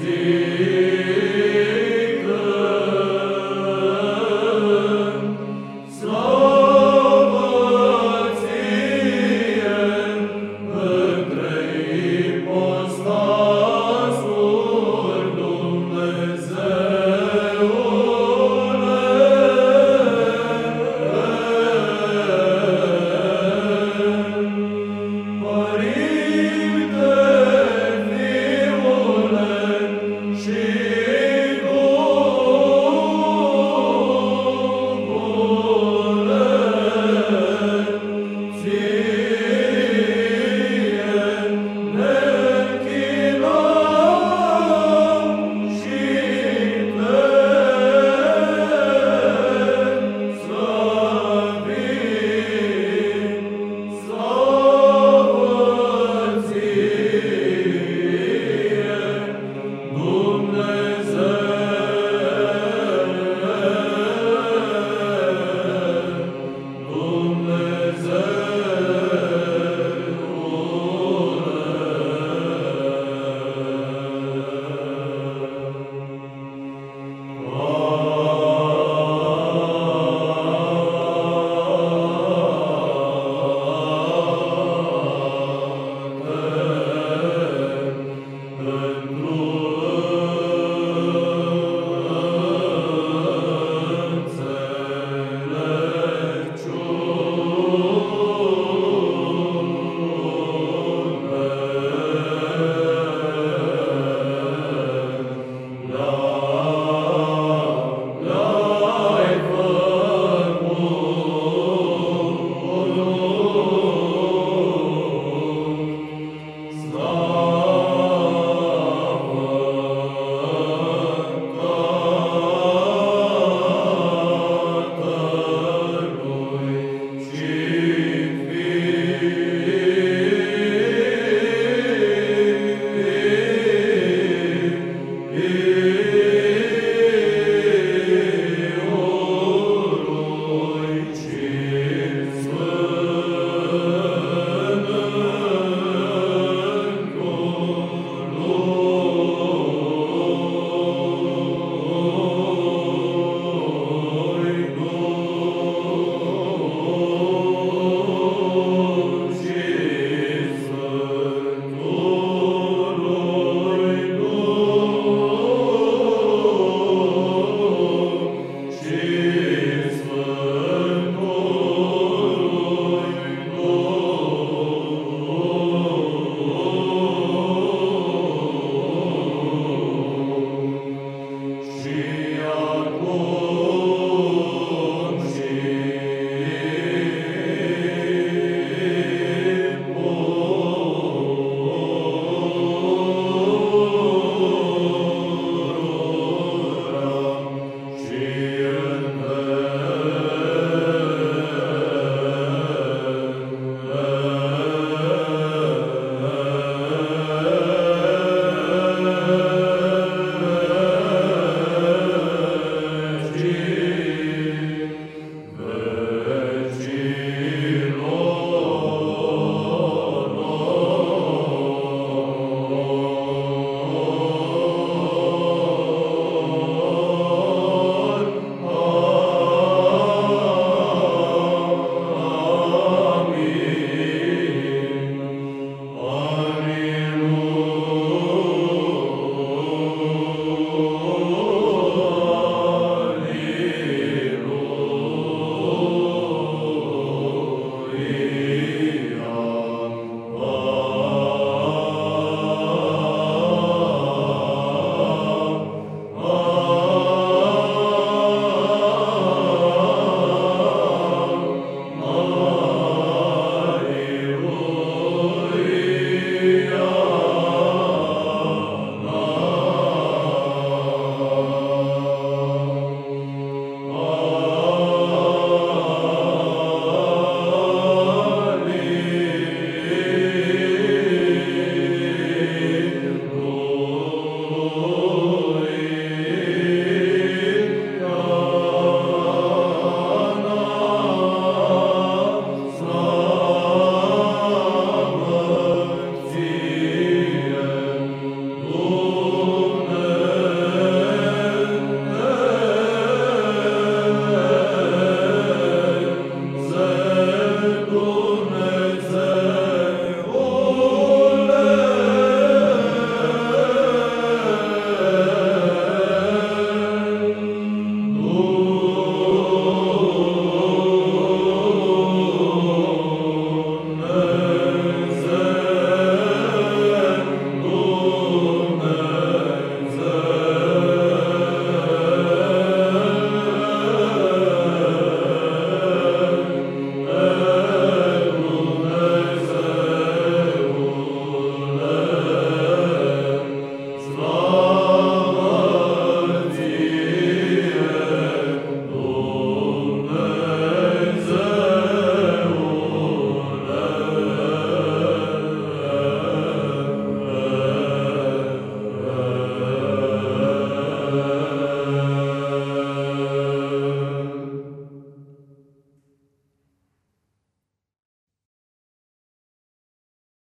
See.